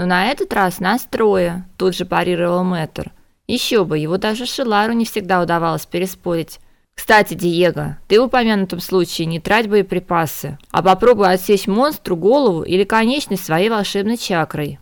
Но на этот раз нас трое, тут же парировал Мэтр. Еще бы, его даже Шилару не всегда удавалось переспорить. Кстати, Диего, ты в упомянутом случае не трать боеприпасы, а попробуй отсечь монстру голову или конечность своей волшебной чакрой.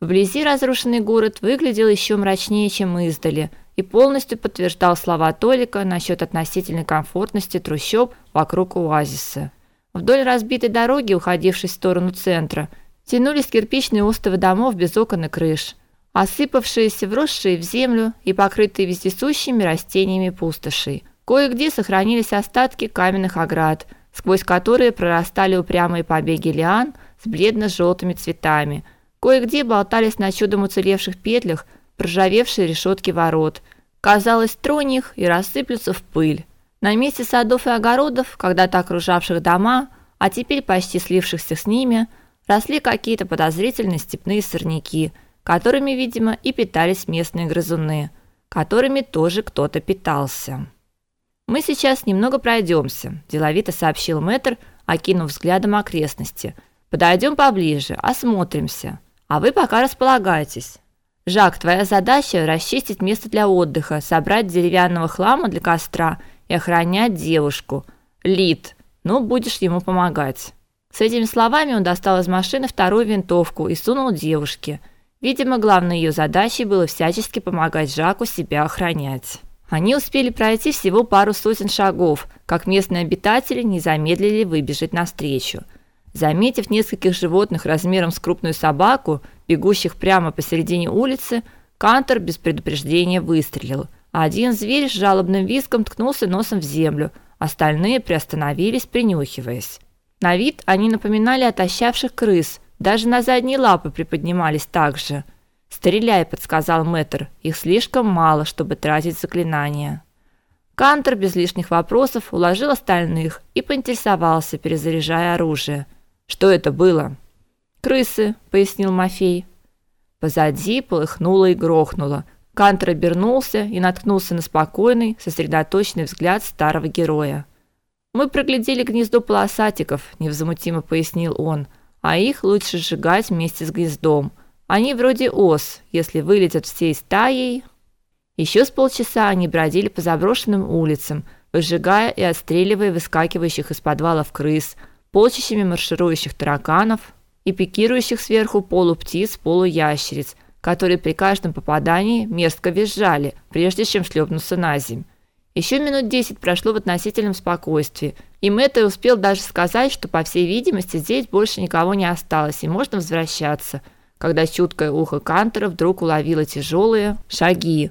Вблизи разрушенный город выглядел еще мрачнее, чем издали, и полностью подтверждал слова Толика насчет относительной комфортности трущоб вокруг оазиса. Вдоль разбитой дороги, уходившей в сторону центра, тянулись кирпичные остовы домов без окон и крыш, осыпавшиеся, вросшие в землю и покрытые вездесущими растениями пустоши. Кое-где сохранились остатки каменных оград, сквозь которые прорастали упрямые побеги лиан с бледно желтыми цветами. Кое-где болтались на чудом уцелевших петлях проржавевшие решетки ворот. Казалось, тронь их и рассыплются в пыль. На месте садов и огородов, когда-то окружавших дома, а теперь почти слившихся с ними, росли какие-то подозрительные степные сорняки, которыми, видимо, и питались местные грызуны, которыми тоже кто-то питался. Мы сейчас немного пройдемся», – деловито сообщил Мэтр, окинув взглядом окрестности. Подойдем поближе, осмотримся. А вы пока располагайтесь. Жак, твоя задача расчистить место для отдыха, собрать деревянного хлама для костра и охранять девушку. Лид, ну будешь ему помогать. С этими словами он достал из машины вторую винтовку и сунул девушке. Видимо, главной ее задачей было всячески помогать Жаку себя охранять. Они успели пройти всего пару сотен шагов, как местные обитатели не замедлили выбежать навстречу. Заметив нескольких животных размером с крупную собаку, бегущих прямо посередине улицы, Кантер без предупреждения выстрелил. Один зверь с жалобным визгом ткнулся носом в землю, остальные приостановились, принюхиваясь. На вид они напоминали отощавших крыс, даже на задние лапы приподнимались так же – «Стреляй», — подсказал Мэтр. «Их слишком мало, чтобы тратить заклинания». Кантер без лишних вопросов уложил остальных и поинтересовался, перезаряжая оружие. «Что это было?» «Крысы», — пояснил Мафей. Позади полыхнуло и грохнуло. Кантер обернулся и наткнулся на спокойный, сосредоточенный взгляд старого героя. «Мы проглядели гнездо полосатиков», — невозмутимо пояснил он, «а их лучше сжигать вместе с гнездом». Они вроде ос, если вылетят всей стаей. Еще с полчаса они бродили по заброшенным улицам, выжигая и отстреливая выскакивающих из подвалов крыс, полчищами марширующих тараканов и пикирующих сверху полуптиц, полуящериц, которые при каждом попадании мерзко визжали, прежде чем шлепнуться на земь. Еще минут десять прошло в относительном спокойствии, и Мэтт успел даже сказать, что, по всей видимости, здесь больше никого не осталось, и можно возвращаться – когда чуткое ухо Кантера вдруг уловило тяжелые шаги,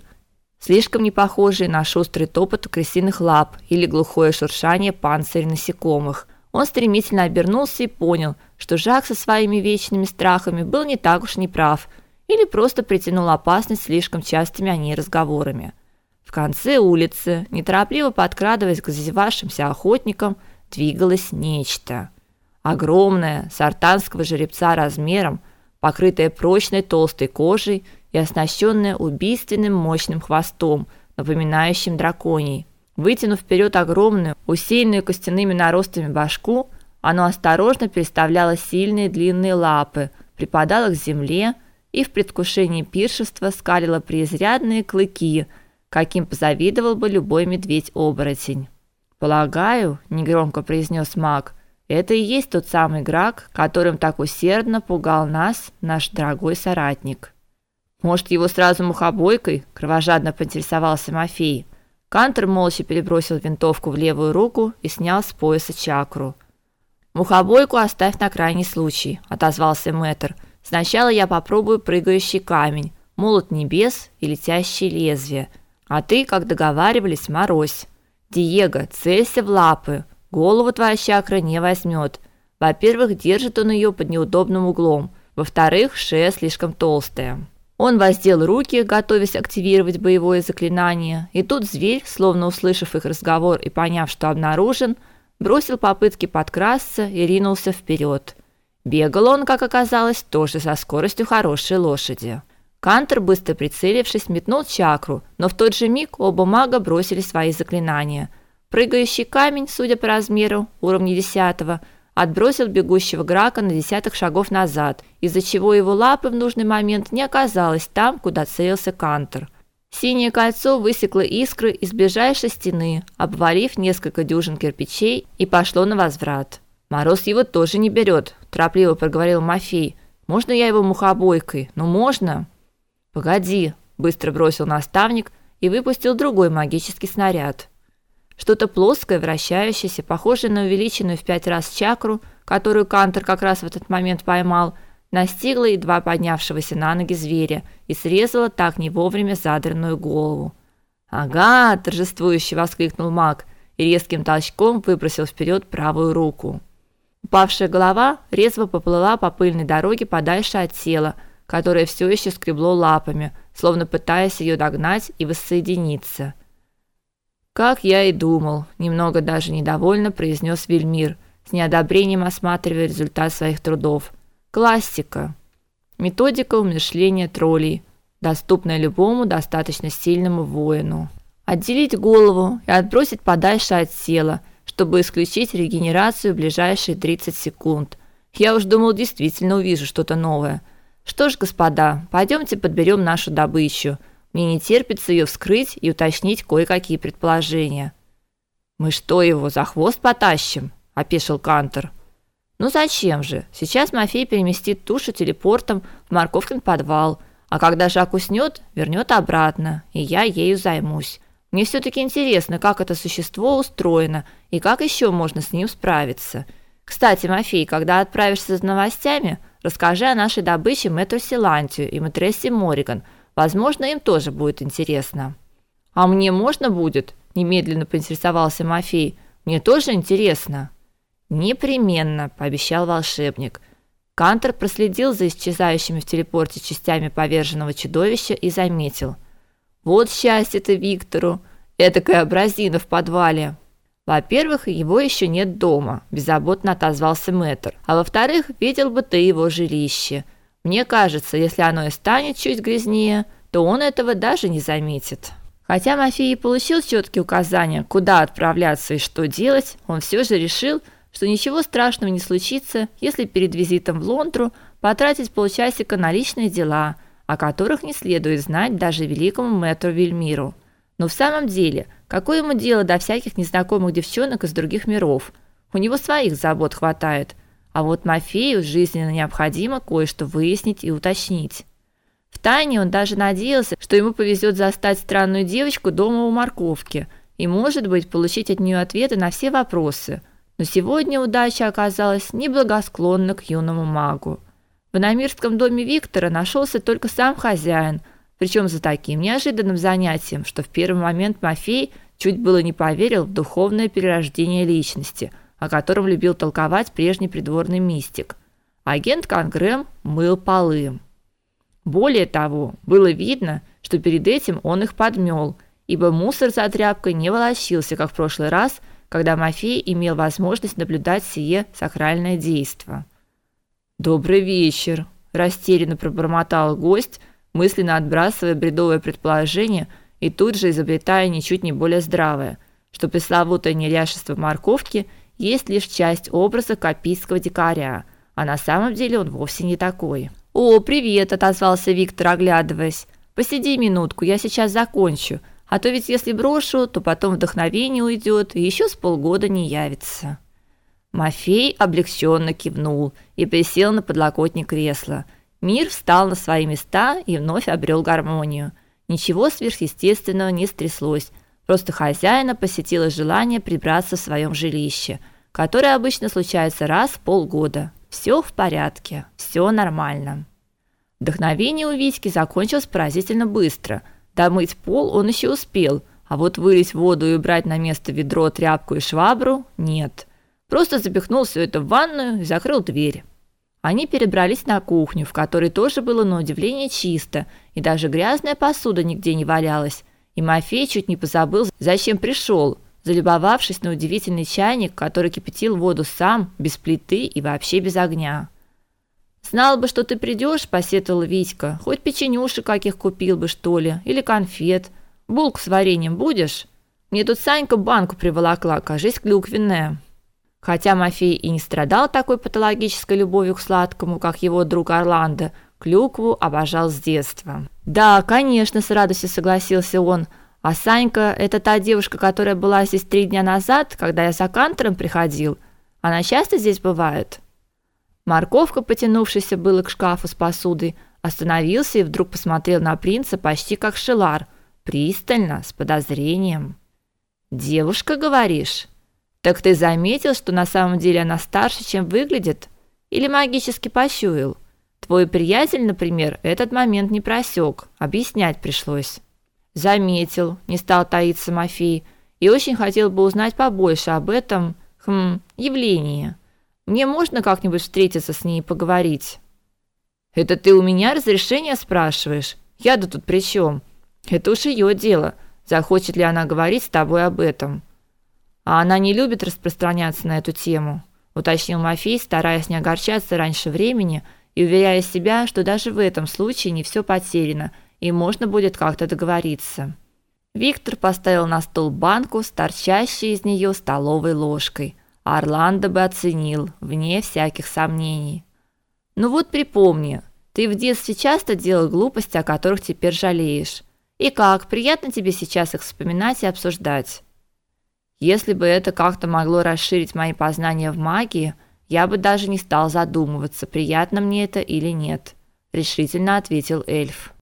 слишком не похожие на шустрый топот крысиных лап или глухое шуршание панциря насекомых. Он стремительно обернулся и понял, что Жак со своими вечными страхами был не так уж неправ или просто притянул опасность слишком частыми о ней разговорами. В конце улицы, неторопливо подкрадываясь к зазевавшимся охотникам, двигалось нечто. Огромное, сартанского жеребца размером, покрытая прочной толстой кожей и оснащенная убийственным мощным хвостом, напоминающим драконий. Вытянув вперед огромную, усеянную костяными наростами башку, оно осторожно переставляло сильные длинные лапы, припадало к земле и в предвкушении пиршества скалило преизрядные клыки, каким позавидовал бы любой медведь-оборотень. «Полагаю», – негромко произнес маг, – это и есть тот самый Грак, которым так усердно пугал нас наш дорогой соратник. Может, его сразу мухобойкой? кровожадно поинтересовался Мафей. Кантер молча перебросил винтовку в левую руку и снял с пояса чакру. Мухобойку оставь на крайний случай, отозвался Мэтр. Сначала я попробую прыгающий камень, молот небес и летящее лезвие. А ты, как договаривались, морозь. Диего, целься в лапы. Голову твоя чакра не возьмет. Во-первых, держит он ее под неудобным углом. Во-вторых, шея слишком толстая. Он воздел руки, готовясь активировать боевое заклинание, и тут зверь, словно услышав их разговор и поняв, что обнаружен, бросил попытки подкрасться и ринулся вперед. Бегал он, как оказалось, тоже со скоростью хорошей лошади. Кантер, быстро прицелившись, метнул чакру, но в тот же миг оба мага бросили свои заклинания – Прыгающий камень, судя по размеру, уровня десятого, отбросил бегущего Грака на десяток шагов назад, из-за чего его лапы в нужный момент не оказалось там, куда целился Кантер. Синее кольцо высекло искры из ближайшей стены, обвалив несколько дюжин кирпичей и пошло на возврат. Мороз его тоже не берет, торопливо проговорил Мафей. Можно я его мухобойкой? Ну можно. Погоди, быстро бросил наставник и выпустил другой магический снаряд. Что-то плоское, вращающееся, похожее на увеличенную в пять раз чакру, которую Кантер как раз в этот момент поймал, настигло едва поднявшегося на ноги зверя и срезало так не вовремя задранную голову. "Ага!" торжествующе воскликнул маг и резким толчком выбросил вперед правую руку. Упавшая голова резво поплыла по пыльной дороге подальше от тела, которое все еще скребло лапами, словно пытаясь ее догнать и воссоединиться. Как я и думал, немного даже недовольно произнес Вельмир, с неодобрением осматривая результат своих трудов. Классика. Методика умершления троллей, доступная любому достаточно сильному воину. Отделить голову и отбросить подальше от тела, чтобы исключить регенерацию в ближайшие 30 секунд. Я уж думал, действительно увижу что-то новое. Что ж, господа, пойдемте подберем нашу добычу. Мне не терпится ее вскрыть и уточнить кое-какие предположения. Мы что его за хвост потащим? опешил Кантер. Ну зачем же? Сейчас Мафей переместит тушу телепортом в Марковкин подвал, а когда Жак уснет, вернет обратно, и я ею займусь. Мне все таки интересно, как это существо устроено и как еще можно с ним справиться. Кстати, Мафей, когда отправишься за новостями, расскажи о нашей добыче мэтру Силантию и мэтрессе Мориган – Возможно, им тоже будет интересно. А мне можно будет? немедленно поинтересовался Мафей. Мне тоже интересно. Непременно, пообещал волшебник. Кантер проследил за исчезающими в телепорте частями поверженного чудовища и заметил: "Вот счастье-то Виктору, этакая образина в подвале". Во-первых, его еще нет дома, беззаботно отозвался Мэтр. А во-вторых, видел бы ты его жилище. Мне кажется, если оно и станет чуть грязнее, то он этого даже не заметит. Хотя Мафей получил четкие указания, куда отправляться и что делать, он все же решил, что ничего страшного не случится, если перед визитом в Лондру потратить полчасика на личные дела, о которых не следует знать даже великому мэтру Вельмиру. Но в самом деле, какое ему дело до всяких незнакомых девчонок из других миров? У него своих забот хватает. А вот Мафею жизненно необходимо кое-что выяснить и уточнить. В тайне он даже надеялся, что ему повезет застать странную девочку дома у морковки и, может быть, получить от нее ответы на все вопросы. Но сегодня удача оказалась неблагосклонна к юному магу. В Намирском доме Виктора нашелся только сам хозяин, причем за таким неожиданным занятием, что в первый момент Мафей чуть было не поверил в духовное перерождение личности – о котором любил толковать прежний придворный мистик. Агент Конгрэм мыл полы. Более того, было видно, что перед этим он их подмел, ибо мусор за тряпкой не волочился, как в прошлый раз, когда Мафей имел возможность наблюдать сие сакральное действо. «Добрый вечер», – растерянно пробормотал гость, мысленно отбрасывая бредовое предположение и тут же изобретая ничуть не более здравое, что пресловутое неряшество морковки – есть лишь часть образа копийского дикаря, а на самом деле он вовсе не такой. "О, привет", отозвался Виктор, оглядываясь. "Посиди минутку, я сейчас закончу, а то ведь если брошу, то потом вдохновение уйдет и еще с полгода не явится". Мафей облегченно кивнул и присел на подлокотник кресла. Мир встал на свои места и вновь обрел гармонию. Ничего сверхъестественного не стряслось. Просто хозяина посетило желание прибраться в своем жилище – которое обычно случается раз в полгода. Все в порядке, все нормально. Вдохновение у Витьки закончилось поразительно быстро. Домыть пол он еще успел, а вот вылить воду и убрать на место ведро, тряпку и швабру нет. Просто запихнул все это в ванную и закрыл дверь. Они перебрались на кухню, в которой тоже было на удивление чисто, и даже грязная посуда нигде не валялась. И Мафей чуть не позабыл, зачем пришел – залюбовавшись на удивительный чайник, который кипятил воду сам, без плиты и вообще без огня. Знал бы, что ты придешь, посетовал Витька. Хоть печенюшек каких купил бы, что ли, или конфет. Булку с вареньем будешь? Мне тут Санька банку приволокла, кажись, клюквенная. Хотя Мафей и не страдал такой патологической любовью к сладкому, как его друг Орландо, клюкву обожал с детства. Да, конечно, с радостью согласился он. А Санька это та девушка, которая была здесь три дня назад, когда я за кантором приходил. Она часто здесь бывает. Морковка, потянувшийся было к шкафу с посудой, остановился и вдруг посмотрел на принца почти как шелар, пристально, с подозрением. Девушка, говоришь? Так ты заметил, что на самом деле она старше, чем выглядит, или магически почуял? Твой приятель, например, этот момент не просек, объяснять пришлось. Заметил, не стал таиться Мафей, и очень хотел бы узнать побольше об этом, хм, явлении. Мне можно как-нибудь встретиться с ней и поговорить? Это ты у меня разрешение спрашиваешь? Я-то тут при чем? Это уж ее дело, захочет ли она говорить с тобой об этом. А она не любит распространяться на эту тему, уточнил Мафей, стараясь не огорчаться раньше времени и уверяя себя, что даже в этом случае не все потеряно и можно будет как-то договориться. Виктор поставил на стол банку с торчащей из нее столовой ложкой. А Орландо бы оценил, вне всяких сомнений. Ну вот припомни, ты в детстве часто делал глупости, о которых теперь жалеешь. И как, приятно тебе сейчас их вспоминать и обсуждать? Если бы это как-то могло расширить мои познания в магии, я бы даже не стал задумываться, приятно мне это или нет, решительно ответил эльф.